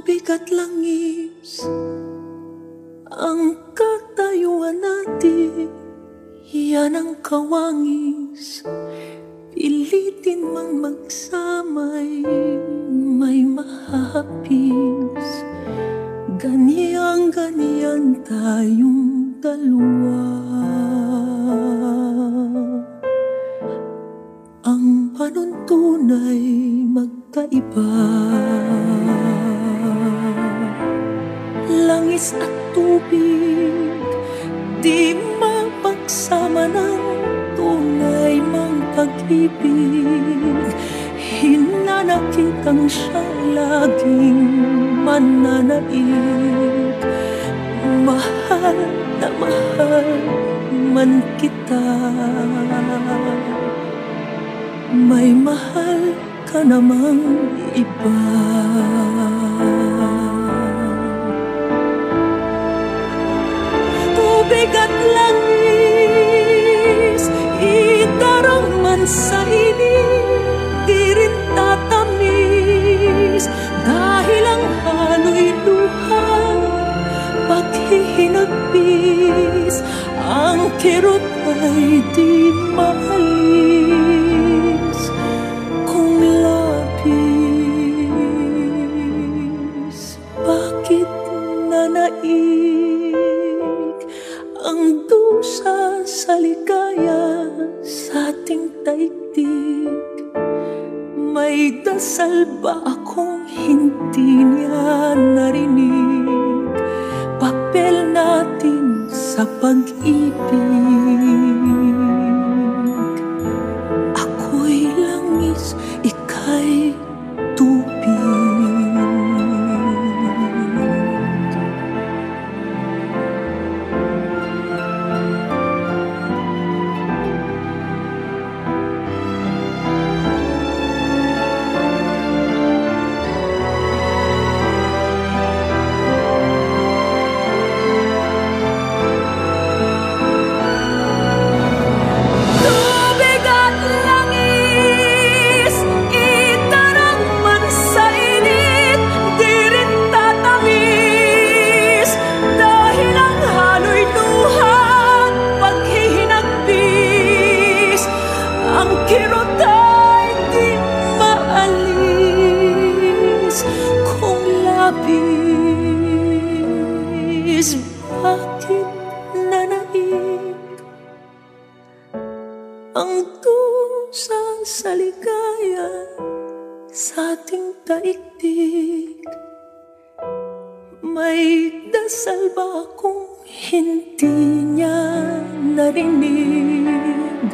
tubig at langis Ang katayuan natin. Iyan ang kawangis Pilitin mang magsamay May mahapis Ganyan-ganyan tayong dalawa. Ang panuntunay magkaiba. Langis at tubig. Di mapagsama ng tunay mang pag-ibig. Hinanakit ang siyang laging mananaig. Mahal na mahal man kita. May mahal ka namang iba sa init Di rin tatamis. Dahil ang halo'y luha Paghihinagpis Ang kirot di maalis. Kung Bakit nanaig Ang dusa sa ating daigdig May dasal ba akong hindi niya narinig? Papel natin sa pag-ibig labis Bakit nanaig ang dusa sa ligaya sa ating daigdig. May dasal ba akong hindi niya narinig?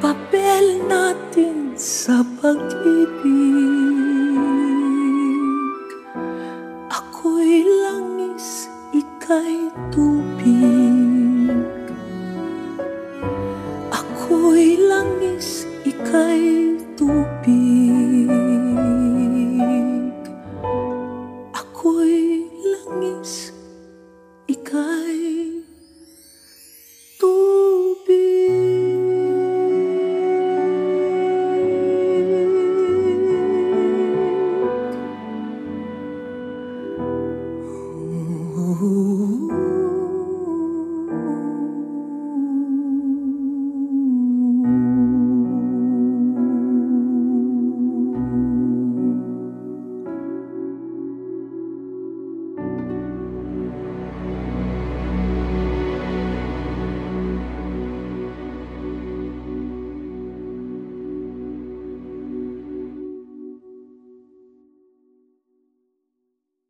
Papel natin sa pag-ibig. thấy